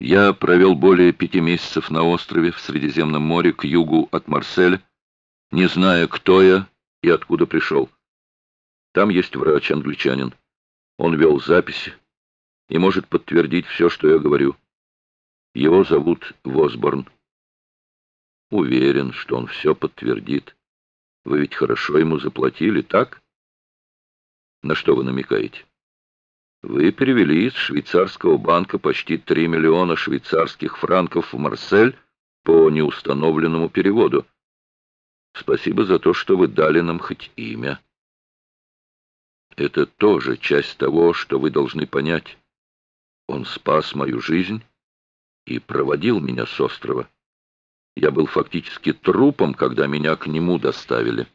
Я провел более пяти месяцев на острове в Средиземном море к югу от Марселя, не зная, кто я и откуда пришел. Там есть врач-англичанин. Он вел записи и может подтвердить все, что я говорю. Его зовут Восборн. Уверен, что он все подтвердит. Вы ведь хорошо ему заплатили, так? На что вы намекаете? Вы перевели из швейцарского банка почти 3 миллиона швейцарских франков в Марсель по неустановленному переводу. Спасибо за то, что вы дали нам хоть имя. Это тоже часть того, что вы должны понять. Он спас мою жизнь и проводил меня с острова. Я был фактически трупом, когда меня к нему доставили.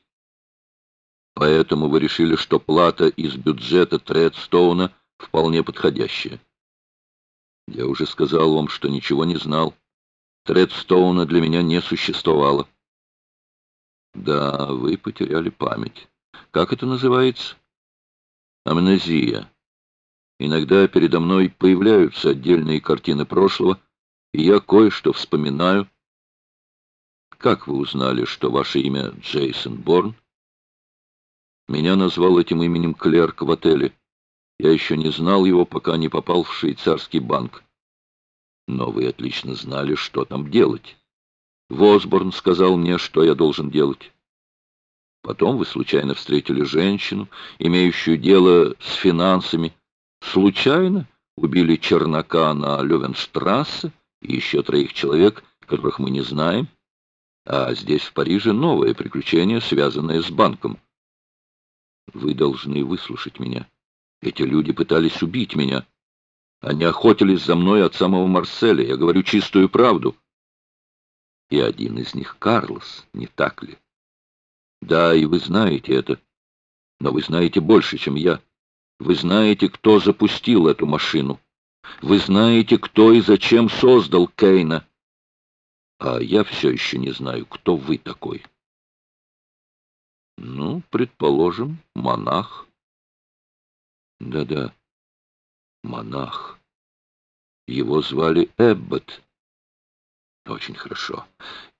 Поэтому вы решили, что плата из бюджета Тредстоуна — вполне подходящее. Я уже сказал вам, что ничего не знал. Тредстоуна для меня не существовало. Да, вы потеряли память. Как это называется? Амнезия. Иногда передо мной появляются отдельные картины прошлого, и я кое-что вспоминаю. Как вы узнали, что ваше имя Джейсон Борн? Меня назвал этим именем клерк в отеле. Я еще не знал его, пока не попал в швейцарский банк. Но вы отлично знали, что там делать. Восборн сказал мне, что я должен делать. Потом вы случайно встретили женщину, имеющую дело с финансами. Случайно убили Чернака на Левенштрассе и еще троих человек, которых мы не знаем. А здесь, в Париже, новое приключение, связанное с банком. Вы должны выслушать меня. Эти люди пытались убить меня. Они охотились за мной от самого Марселя. Я говорю чистую правду. И один из них Карлос, не так ли? Да, и вы знаете это. Но вы знаете больше, чем я. Вы знаете, кто запустил эту машину. Вы знаете, кто и зачем создал Кейна. А я все еще не знаю, кто вы такой. Ну, предположим, монах. Да-да, монах. Его звали Эббот. Очень хорошо.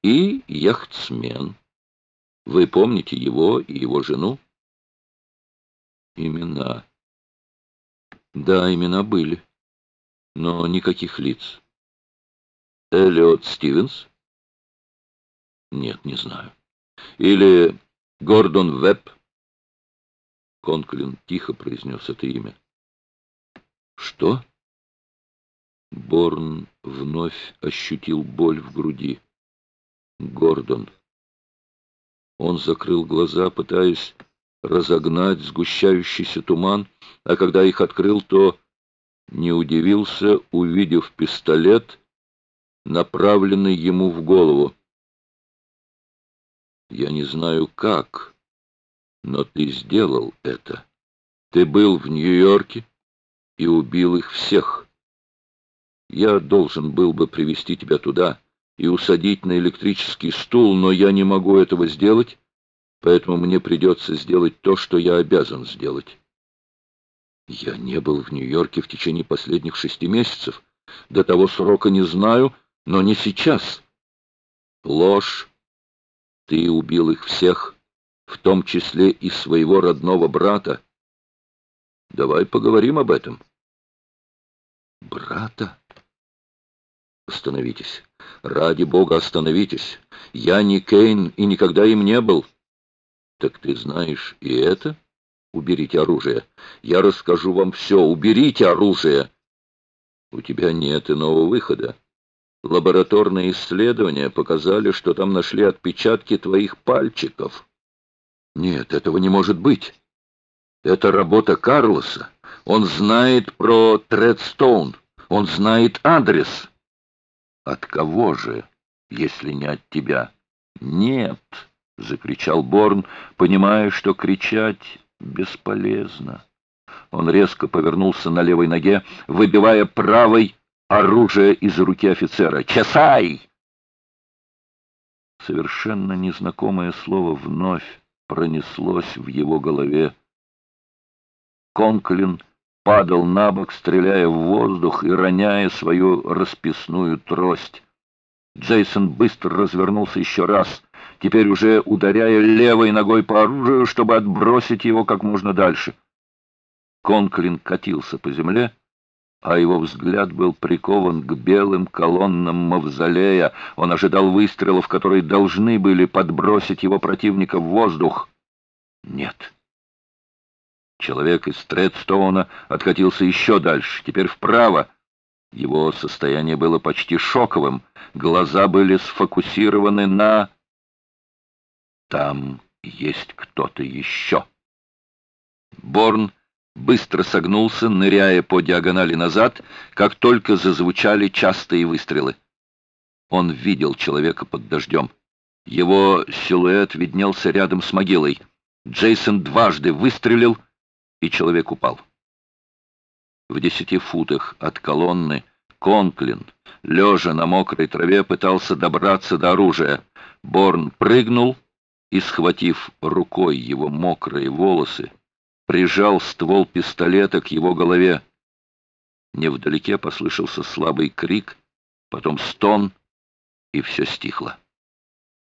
И яхтсмен. Вы помните его и его жену? Имена. Да, имена были, но никаких лиц. Эллиот Стивенс? Нет, не знаю. Или Гордон Вебб? Конклин тихо произнес это имя. «Что?» Борн вновь ощутил боль в груди. Гордон. Он закрыл глаза, пытаясь разогнать сгущающийся туман, а когда их открыл, то не удивился, увидев пистолет, направленный ему в голову. «Я не знаю, как», но ты сделал это. Ты был в Нью-Йорке и убил их всех. Я должен был бы привести тебя туда и усадить на электрический стул, но я не могу этого сделать, поэтому мне придется сделать то, что я обязан сделать. Я не был в Нью-Йорке в течение последних шести месяцев. До того срока не знаю, но не сейчас. Ложь. Ты убил их всех в том числе и своего родного брата. Давай поговорим об этом. Брата? Остановитесь. Ради бога, остановитесь. Я не Кейн и никогда им не был. Так ты знаешь и это? Уберите оружие. Я расскажу вам все. Уберите оружие. У тебя нет иного выхода. Лабораторные исследования показали, что там нашли отпечатки твоих пальчиков. Нет, этого не может быть. Это работа Карлоса. Он знает про Тредстоун. Он знает адрес. От кого же, если не от тебя? Нет, закричал Борн, понимая, что кричать бесполезно. Он резко повернулся на левой ноге, выбивая правой оружие из руки офицера. «Чесай!» Совершенно незнакомое слово вновь пронеслось в его голове. Конклин падал на бок, стреляя в воздух и роняя свою расписную трость. Джейсон быстро развернулся еще раз, теперь уже ударяя левой ногой по оружию, чтобы отбросить его как можно дальше. Конклин катился по земле, а его взгляд был прикован к белым колоннам мавзолея. Он ожидал выстрелов, которые должны были подбросить его противника в воздух. Нет. Человек из Тредстоуна откатился еще дальше, теперь вправо. Его состояние было почти шоковым. Глаза были сфокусированы на... Там есть кто-то еще. Борн быстро согнулся, ныряя по диагонали назад, как только зазвучали частые выстрелы. Он видел человека под дождем. Его силуэт виднелся рядом с могилой. Джейсон дважды выстрелил, и человек упал. В десяти футах от колонны Конклин, лежа на мокрой траве, пытался добраться до оружия. Борн прыгнул и, схватив рукой его мокрые волосы, прижал ствол пистолета к его голове. Невдалеке послышался слабый крик, потом стон, и все стихло.